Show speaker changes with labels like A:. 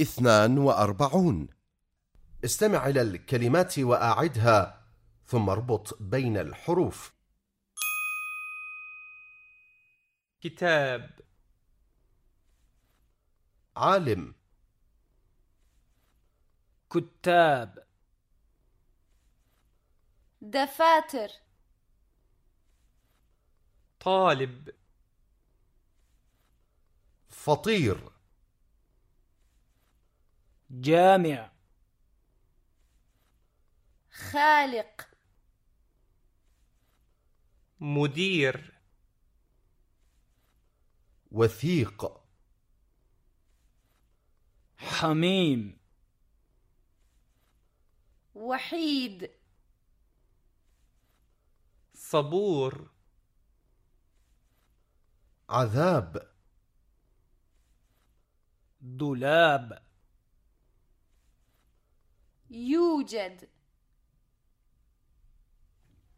A: اثنان وأربعون. استمع إلى الكلمات وأعدها ثم اربط بين الحروف.
B: كتاب.
A: عالم.
C: كتاب.
D: دفاتر.
B: طالب.
A: فطير.
C: جامع.
D: خالق.
B: مدير.
A: وثيق.
C: حميم.
D: وحيد.
B: صبور.
A: عذاب.
C: دولاب.
D: يوجد